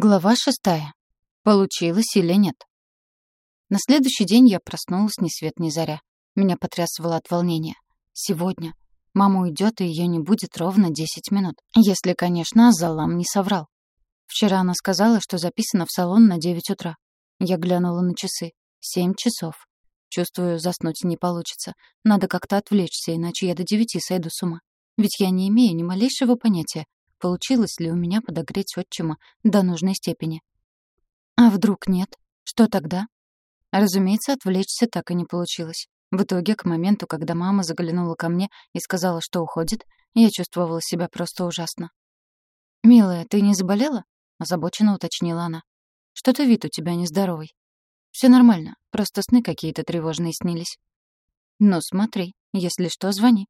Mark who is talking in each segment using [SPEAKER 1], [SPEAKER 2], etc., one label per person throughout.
[SPEAKER 1] Глава шестая. Получилось или нет? На следующий день я проснулась ни свет ни заря. Меня потрясывало от волнения. Сегодня. Мама уйдет, и ее не будет ровно 10 минут. Если, конечно, Азалам не соврал. Вчера она сказала, что записана в салон на 9 утра. Я глянула на часы. Семь часов. Чувствую, заснуть не получится. Надо как-то отвлечься, иначе я до девяти сойду с ума. Ведь я не имею ни малейшего понятия, получилось ли у меня подогреть отчима до нужной степени. А вдруг нет? Что тогда? Разумеется, отвлечься так и не получилось. В итоге, к моменту, когда мама заглянула ко мне и сказала, что уходит, я чувствовала себя просто ужасно. «Милая, ты не заболела?» — озабоченно уточнила она. «Что-то вид у тебя нездоровый». «Все нормально, просто сны какие-то тревожные снились». «Ну, смотри, если что, звони».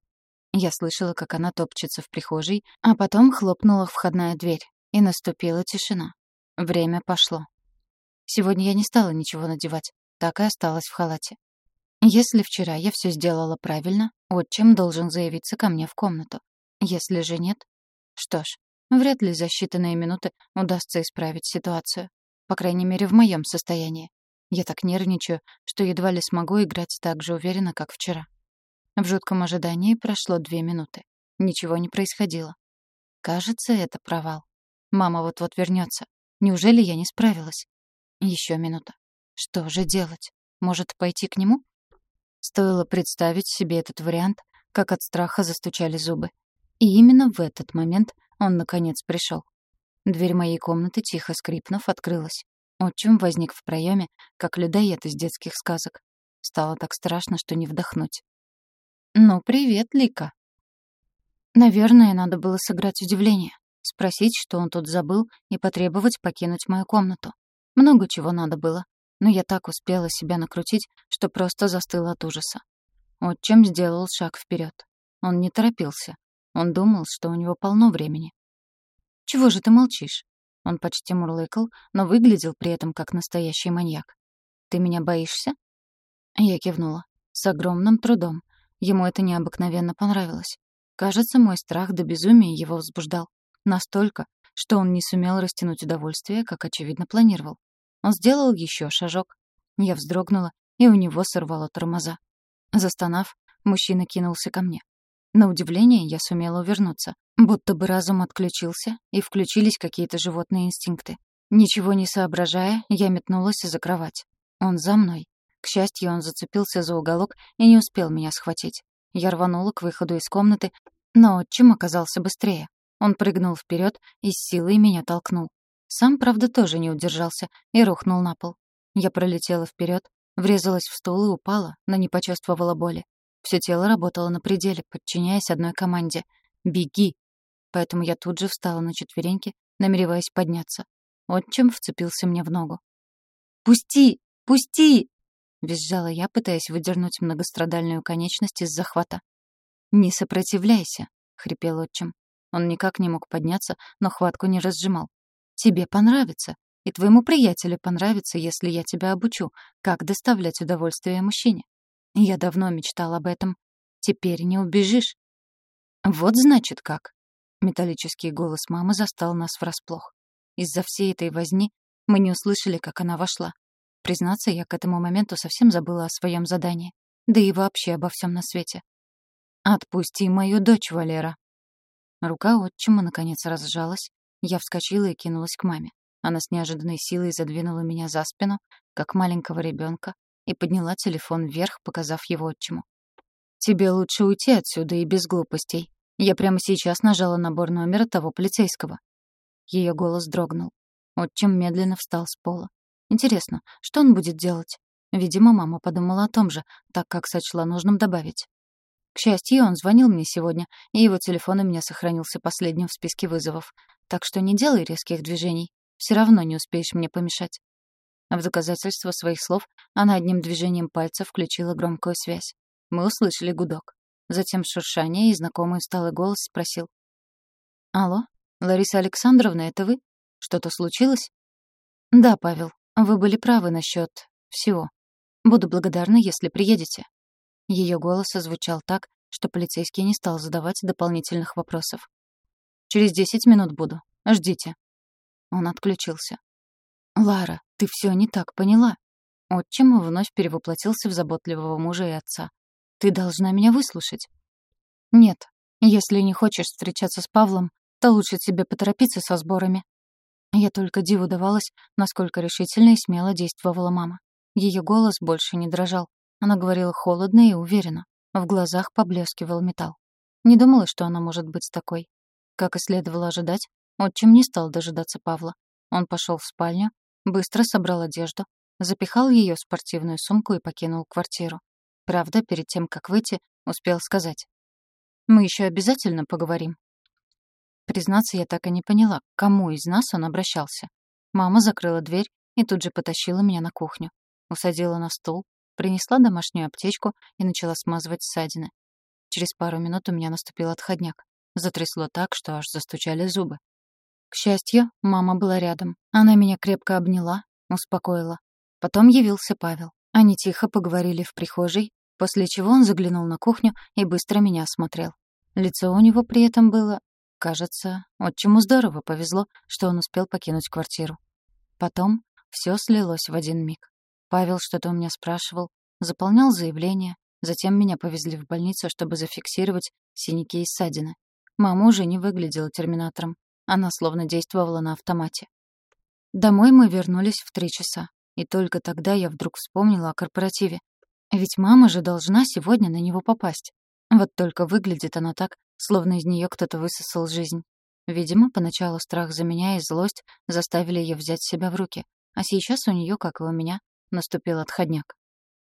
[SPEAKER 1] Я слышала, как она топчется в прихожей, а потом хлопнула входная дверь, и наступила тишина. Время пошло. Сегодня я не стала ничего надевать, так и осталась в халате. Если вчера я все сделала правильно, отчим должен заявиться ко мне в комнату. Если же нет, что ж, вряд ли за считанные минуты удастся исправить ситуацию. По крайней мере, в моем состоянии. Я так нервничаю, что едва ли смогу играть так же уверенно, как вчера. В жутком ожидании прошло две минуты. Ничего не происходило. Кажется, это провал. Мама вот-вот вернется. Неужели я не справилась? Еще минута. Что же делать? Может, пойти к нему? Стоило представить себе этот вариант, как от страха застучали зубы. И именно в этот момент он, наконец, пришел. Дверь моей комнаты, тихо скрипнув, открылась. Отчим возник в проеме, как людоед из детских сказок. Стало так страшно, что не вдохнуть. «Ну, привет, Лика». Наверное, надо было сыграть удивление, спросить, что он тут забыл, и потребовать покинуть мою комнату. Много чего надо было, но я так успела себя накрутить, что просто застыла от ужаса. Отчим сделал шаг вперед. Он не торопился. Он думал, что у него полно времени. «Чего же ты молчишь?» Он почти мурлыкал, но выглядел при этом как настоящий маньяк. «Ты меня боишься?» Я кивнула. С огромным трудом. Ему это необыкновенно понравилось. Кажется, мой страх до безумия его возбуждал. Настолько, что он не сумел растянуть удовольствие, как, очевидно, планировал. Он сделал еще шажок. Я вздрогнула, и у него сорвало тормоза. Застонав, мужчина кинулся ко мне. На удивление я сумела увернуться, будто бы разум отключился, и включились какие-то животные инстинкты. Ничего не соображая, я метнулась за кровать. Он за мной. К счастью, он зацепился за уголок и не успел меня схватить. Я рванула к выходу из комнаты, но отчим оказался быстрее. Он прыгнул вперед и с силой меня толкнул. Сам, правда, тоже не удержался и рухнул на пол. Я пролетела вперед, врезалась в стул и упала, но не почувствовала боли. Все тело работало на пределе, подчиняясь одной команде — «Беги!». Поэтому я тут же встала на четвереньки, намереваясь подняться. Отчим вцепился мне в ногу. «Пусти! Пусти!» — визжала я, пытаясь выдернуть многострадальную конечность из захвата. «Не сопротивляйся», — хрипел отчим. Он никак не мог подняться, но хватку не разжимал. «Тебе понравится, и твоему приятелю понравится, если я тебя обучу, как доставлять удовольствие мужчине. Я давно мечтал об этом. Теперь не убежишь». «Вот значит как». Металлический голос мамы застал нас врасплох. Из-за всей этой возни мы не услышали, как она вошла. Признаться, я к этому моменту совсем забыла о своем задании. Да и вообще обо всем на свете. «Отпусти мою дочь, Валера!» Рука отчима наконец разжалась. Я вскочила и кинулась к маме. Она с неожиданной силой задвинула меня за спину, как маленького ребенка, и подняла телефон вверх, показав его отчиму. «Тебе лучше уйти отсюда и без глупостей. Я прямо сейчас нажала набор номера того полицейского». Ее голос дрогнул. Отчим медленно встал с пола. Интересно, что он будет делать? Видимо, мама подумала о том же, так как сочла нужным добавить. К счастью, он звонил мне сегодня, и его телефон у меня сохранился последним в списке вызовов. Так что не делай резких движений. Все равно не успеешь мне помешать. В доказательство своих слов она одним движением пальца включила громкую связь. Мы услышали гудок. Затем шуршание, и знакомый усталый голос спросил. «Алло, Лариса Александровна, это вы? Что-то случилось?» «Да, Павел, вы были правы насчет всего. Буду благодарна, если приедете. Ее голос озвучал так, что полицейский не стал задавать дополнительных вопросов. Через десять минут буду. Ждите. Он отключился. «Лара, ты все не так поняла». Отчим вновь перевоплотился в заботливого мужа и отца. «Ты должна меня выслушать». «Нет, если не хочешь встречаться с Павлом, то лучше тебе поторопиться со сборами». Я только диву давалась, насколько решительно и смело действовала мама. Ее голос больше не дрожал. Она говорила холодно и уверенно. В глазах поблескивал металл. Не думала, что она может быть такой. Как и следовало ожидать, отчим не стал дожидаться Павла. Он пошел в спальню, быстро собрал одежду, запихал ее в спортивную сумку и покинул квартиру. Правда, перед тем, как выйти, успел сказать. «Мы еще обязательно поговорим». Признаться, я так и не поняла, к кому из нас он обращался. Мама закрыла дверь и тут же потащила меня на кухню. Усадила на стул, принесла домашнюю аптечку и начала смазывать ссадины. Через пару минут у меня наступил отходняк. Затрясло так, что аж застучали зубы. К счастью, мама была рядом. Она меня крепко обняла, успокоила. Потом явился Павел. Они тихо поговорили в прихожей, после чего он заглянул на кухню и быстро меня осмотрел. Лицо у него при этом было... Кажется, отчиму здорово повезло, что он успел покинуть квартиру. Потом все слилось в один миг. Павел что-то у меня спрашивал, заполнял заявление, затем меня повезли в больницу, чтобы зафиксировать синяки и ссадины. Мама уже не выглядела терминатором. Она словно действовала на автомате. Домой мы вернулись в три часа. И только тогда я вдруг вспомнила о корпоративе. Ведь мама же должна сегодня на него попасть. Вот только выглядит она так, словно из нее кто-то высосал жизнь. Видимо, поначалу страх за меня и злость заставили ее взять себя в руки. А сейчас у нее, как и у меня, Наступил отходняк.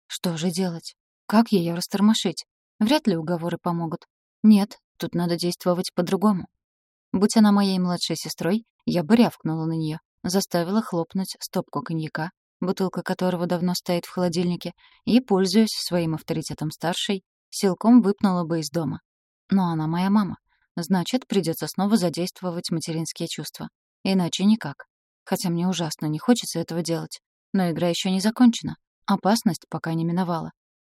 [SPEAKER 1] Что же делать? Как ее растормошить? Вряд ли уговоры помогут. Нет, тут надо действовать по-другому. Будь она моей младшей сестрой, я бы рявкнула на нее, заставила хлопнуть стопку коньяка, бутылка которого давно стоит в холодильнике, и, пользуясь своим авторитетом старшей, силком выпнула бы из дома. Но она моя мама. Значит, придется снова задействовать материнские чувства. Иначе никак. Хотя мне ужасно не хочется этого делать. Но игра еще не закончена. Опасность пока не миновала.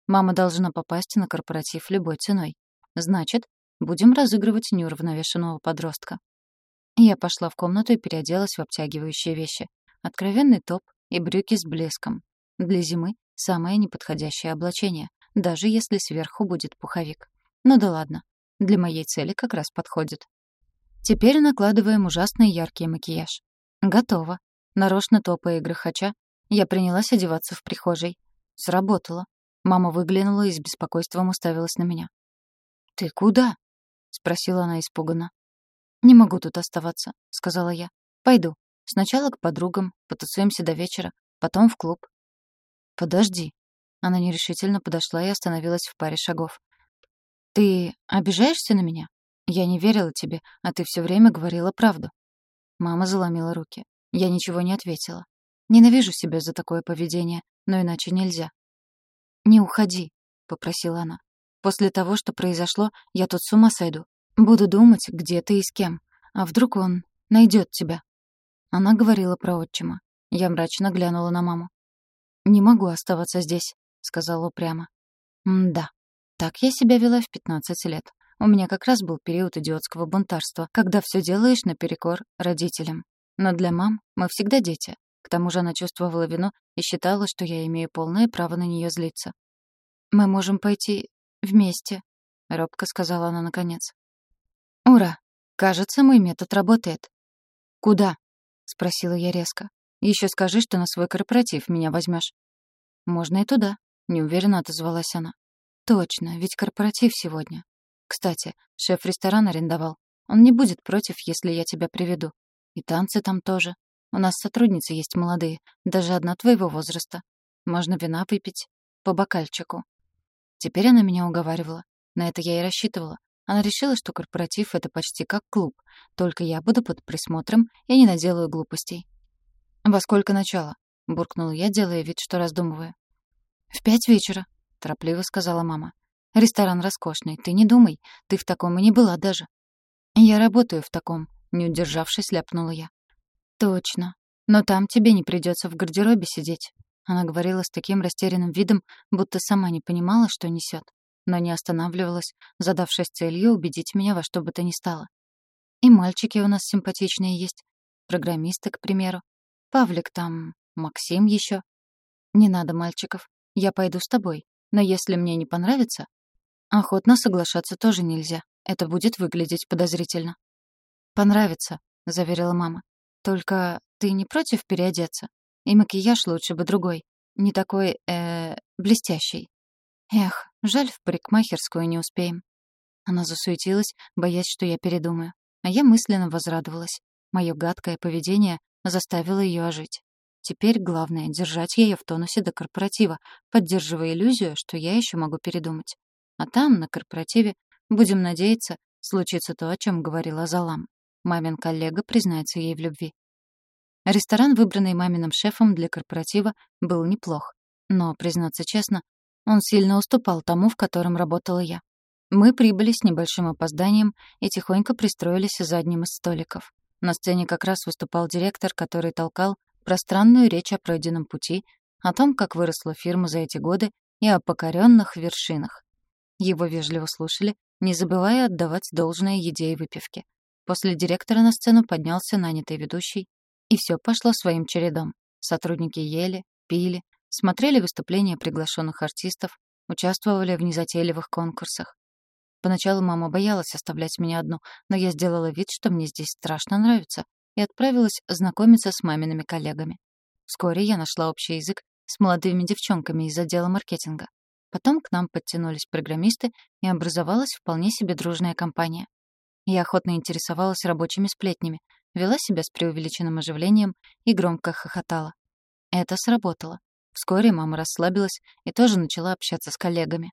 [SPEAKER 1] Мама должна попасть на корпоратив любой ценой. Значит, будем разыгрывать неуравновешенного подростка. Я пошла в комнату и переоделась в обтягивающие вещи. Откровенный топ и брюки с блеском. Для зимы самое неподходящее облачение, даже если сверху будет пуховик. Ну да ладно, для моей цели как раз подходит. Теперь накладываем ужасный яркий макияж. Готово. Нарочно топая и грохоча, я принялась одеваться в прихожей. Сработало. Мама выглянула и с беспокойством уставилась на меня. «Ты куда?» — спросила она испуганно. «Не могу тут оставаться», — сказала я. «Пойду. Сначала к подругам, потусуемся до вечера, потом в клуб». «Подожди». Она нерешительно подошла и остановилась в паре шагов. «Ты обижаешься на меня? Я не верила тебе, а ты все время говорила правду». Мама заломила руки. Я ничего не ответила. Ненавижу себя за такое поведение, но иначе нельзя. «Не уходи», — попросила она. «После того, что произошло, я тут с ума сойду. Буду думать, где ты и с кем. А вдруг он найдет тебя?» Она говорила про отчима. Я мрачно глянула на маму. «Не могу оставаться здесь», — сказала упрямо. «М-да. Так я себя вела в 15 лет. У меня как раз был период идиотского бунтарства, когда все делаешь наперекор родителям. Но для мам мы всегда дети, к тому же она чувствовала вину и считала, что я имею полное право на нее злиться. «Мы можем пойти вместе», — робко сказала она наконец. «Ура! Кажется, мой метод работает». «Куда?» — спросила я резко. Еще скажи, что на свой корпоратив меня возьмешь. «Можно и туда», — неуверенно отозвалась она. «Точно, ведь корпоратив сегодня. Кстати, шеф ресторан арендовал. Он не будет против, если я тебя приведу. И танцы там тоже. У нас сотрудницы есть молодые, даже одна твоего возраста. Можно вина выпить. По бокальчику. Теперь она меня уговаривала. На это я и рассчитывала. Она решила, что корпоратив — это почти как клуб. Только я буду под присмотром и не наделаю глупостей. «Во сколько начало?» — буркнула я, делая вид, что раздумываю. «В пять вечера», — торопливо сказала мама. «Ресторан роскошный, ты не думай, ты в таком и не была даже». «Я работаю в таком», — не удержавшись, ляпнула я. «Точно. Но там тебе не придется в гардеробе сидеть». Она говорила с таким растерянным видом, будто сама не понимала, что несет, но не останавливалась, задавшись целью убедить меня во что бы то ни стало. «И мальчики у нас симпатичные есть. программисты, к примеру. Павлик там, Максим еще. Не надо мальчиков. Я пойду с тобой. Но если мне не понравится... Охотно соглашаться тоже нельзя. Это будет выглядеть подозрительно. «Понравится», — заверила мама. «Только ты не против переодеться? И макияж лучше бы другой. Не такой, э, блестящий. Эх, жаль, в парикмахерскую не успеем». Она засуетилась, боясь, что я передумаю. А я мысленно возрадовалась. Мое гадкое поведение заставило ее ожить. Теперь главное — держать ее в тонусе до корпоратива, поддерживая иллюзию, что я еще могу передумать. А там, на корпоративе, будем надеяться, случится то, о чем говорила Залам. Мамин коллега признается ей в любви. Ресторан, выбранный маминым шефом для корпоратива, был неплох. Но, признаться честно, он сильно уступал тому, в котором работала я. Мы прибыли с небольшим опозданием и тихонько пристроились за одним из столиков. На сцене как раз выступал директор, который толкал пространную речь о пройденном пути, о том, как выросла фирма за эти годы и о покоренных вершинах. Его вежливо слушали, не забывая отдавать должное еде и выпивке. После директора на сцену поднялся нанятый ведущий, и все пошло своим чередом. Сотрудники ели, пили, смотрели выступления приглашенных артистов, участвовали в незатейливых конкурсах. Поначалу мама боялась оставлять меня одну, но я сделала вид, что мне здесь страшно нравится, и отправилась знакомиться с мамиными коллегами. Вскоре я нашла общий язык с молодыми девчонками из отдела маркетинга. Потом к нам подтянулись программисты, и образовалась вполне себе дружная компания. Я охотно интересовалась рабочими сплетнями, вела себя с преувеличенным оживлением и громко хохотала. Это сработало. Вскоре мама расслабилась и тоже начала общаться с коллегами.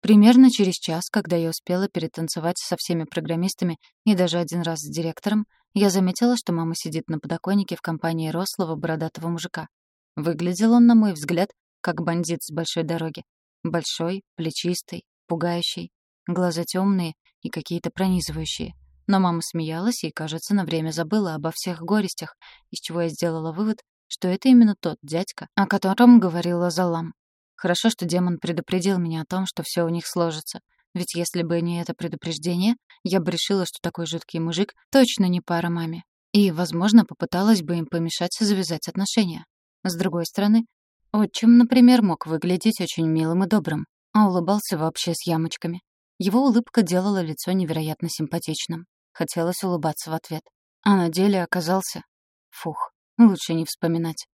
[SPEAKER 1] Примерно через час, когда я успела перетанцевать со всеми программистами и даже один раз с директором, я заметила, что мама сидит на подоконнике в компании рослого бородатого мужика. Выглядел он, на мой взгляд, как бандит с большой дороги. Большой, плечистый, пугающий, глаза темные и какие-то пронизывающие. Но мама смеялась и, кажется, на время забыла обо всех горестях, из чего я сделала вывод, что это именно тот дядька, о котором говорила Залам. Хорошо, что демон предупредил меня о том, что все у них сложится. Ведь если бы не это предупреждение, я бы решила, что такой жуткий мужик точно не пара маме. И, возможно, попыталась бы им помешать завязать отношения. С другой стороны, отчим, например, мог выглядеть очень милым и добрым, а улыбался вообще с ямочками. Его улыбка делала лицо невероятно симпатичным. Хотелось улыбаться в ответ. А на деле оказался... Фух, лучше не вспоминать.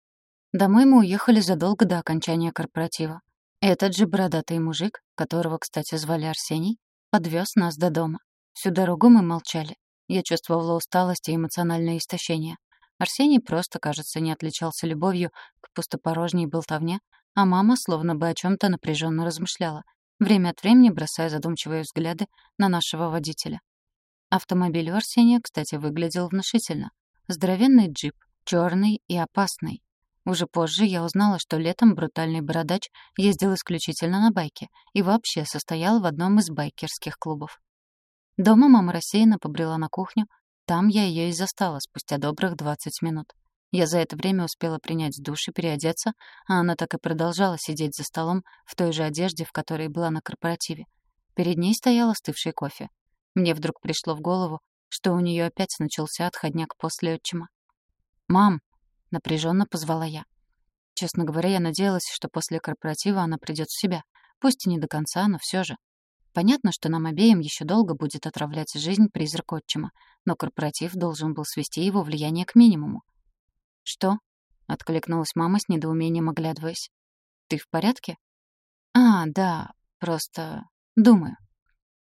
[SPEAKER 1] Домой мы уехали задолго до окончания корпоратива. Этот же бородатый мужик, которого, кстати, звали Арсений, подвез нас до дома. Всю дорогу мы молчали. Я чувствовала усталость и эмоциональное истощение. Арсений просто, кажется, не отличался любовью к пустопорожней болтовне, а мама словно бы о чем то напряженно размышляла, время от времени бросая задумчивые взгляды на нашего водителя. Автомобиль у Арсения, кстати, выглядел внушительно. Здоровенный джип, черный и опасный. Уже позже я узнала, что летом брутальный бородач ездил исключительно на байке и вообще состоял в одном из байкерских клубов. Дома мама рассеянно побрела на кухню, там я ее и застала спустя добрых 20 минут. Я за это время успела принять душ и переодеться, а она так и продолжала сидеть за столом в той же одежде, в которой была на корпоративе. Перед ней стоял остывший кофе. Мне вдруг пришло в голову, что у нее опять начался отходняк после отчима. «Мам!» — напряженно позвала я. Честно говоря, я надеялась, что после корпоратива она придет в себя. Пусть и не до конца, но все же. Понятно, что нам обеим еще долго будет отравлять жизнь призрак отчима, но корпоратив должен был свести его влияние к минимуму. «Что?» — откликнулась мама с недоумением, оглядываясь. «Ты в порядке?» «А, да, просто... думаю».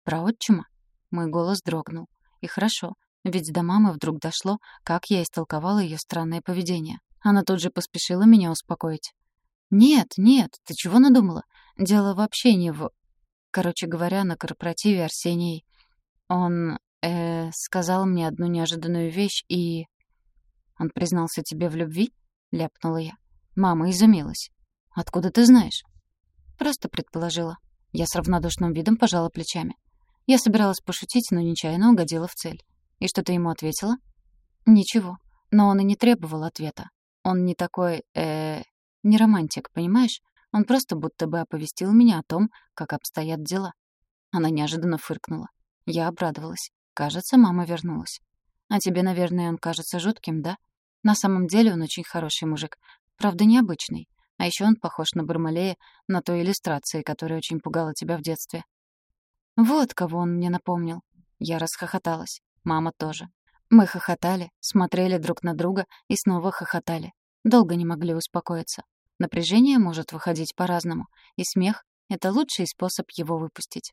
[SPEAKER 1] «Про отчима?» Мой голос дрогнул. И хорошо, ведь до мамы вдруг дошло, как я истолковала ее странное поведение. Она тут же поспешила меня успокоить. «Нет, нет, ты чего надумала? Дело вообще не в...» Короче говоря, на корпоративе Арсений... Он, э, сказал мне одну неожиданную вещь и... «Он признался тебе в любви?» — ляпнула я. Мама изумилась. «Откуда ты знаешь?» «Просто предположила». Я с равнодушным видом пожала плечами. Я собиралась пошутить, но нечаянно угодила в цель. «И что ты ему ответила?» «Ничего. Но он и не требовал ответа. Он не такой, э, не романтик, понимаешь? Он просто будто бы оповестил меня о том, как обстоят дела». Она неожиданно фыркнула. Я обрадовалась. Кажется, мама вернулась. А тебе, наверное, он кажется жутким, да? На самом деле он очень хороший мужик. Правда, необычный. А еще он похож на Бармалея на той иллюстрации, которая очень пугала тебя в детстве. Вот кого он мне напомнил. Я расхохоталась. Мама тоже. Мы хохотали, смотрели друг на друга и снова хохотали. Долго не могли успокоиться. Напряжение может выходить по-разному, и смех — это лучший способ его выпустить.